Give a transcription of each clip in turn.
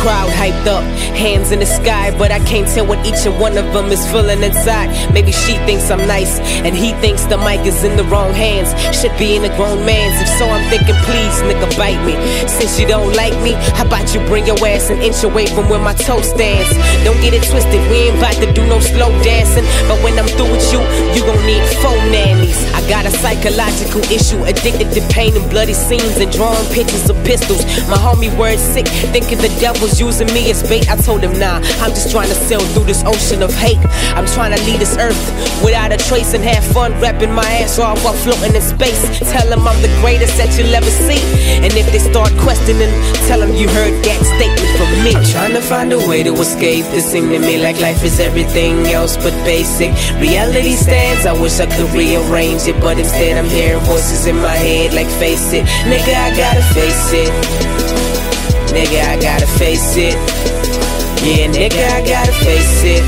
crowd hyped up, hands in the sky, but I can't tell what each and one of them is feeling inside. Maybe she thinks I'm nice, and he thinks the mic is in the wrong hands. Should be in a grown man's. If so, I'm thinking, please, nigga, bite me. Since you don't like me, how about you bring your ass an inch away from where my toe stands? Don't get it twisted, we ain't about to do no slow dancing. Psychological issue, addicted to pain and bloody scenes and drawing pictures of pistols. My homie word sick, thinking the devil's using me as bait. I told him, nah, I'm just trying to sail through this ocean of hate. I'm trying to leave this earth without a trace and have fun rapping my ass off while floating in space. Tell them I'm the greatest that you'll ever see. And if they start questioning, tell them you heard that from me. Trying to find a way to escape. It seem to me like life is everything else but basic. Reality stands, I wish I could rearrange it, but instead I'm hearing voices in my head like face it. Nigga, I gotta face it. Nigga, I gotta face it. Yeah, nigga, I gotta face it.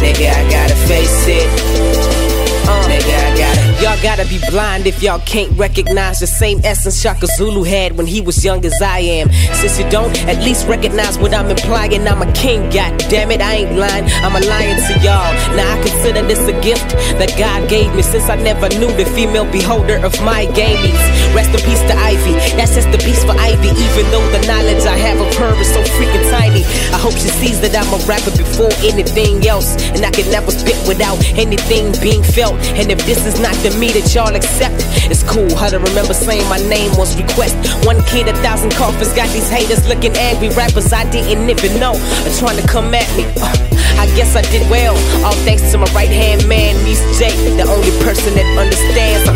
Nigga, I gotta face it. Y'all gotta be blind if y'all can't recognize the same essence Shaka Zulu had when he was young as I am. Since you don't, at least recognize what I'm implying. I'm a king, god damn it, I ain't lying. I'm a lion to y'all. Now I consider this a gift that God gave me since I never knew the female beholder of my gametes. Rest in peace to Ivy. That's just she sees that I'm a rapper before anything else. And I can never spit without anything being felt. And if this is not the me that y'all accept, it's cool how to remember saying my name was request. One kid, a thousand coffins, got these haters looking angry. Rappers I didn't even know are trying to come at me. Uh, I guess I did well, all thanks to my right hand man, Mies J, the only person that understands.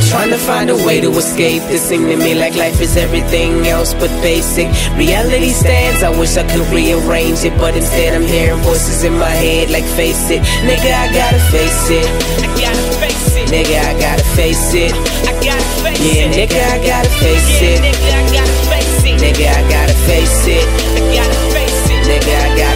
Trying to find a way to escape. This seem to me like life is everything else but basic. Reality stands, I wish I could rearrange it, but instead I'm hearing voices in my head like face it. Nigga, I gotta face it. I gotta face it. Nigga, I gotta face it. I gotta face Yeah, it. nigga, I gotta face it. nigga, I gotta face it. Nigga, I gotta face it. I gotta face it. Nigga, I gotta.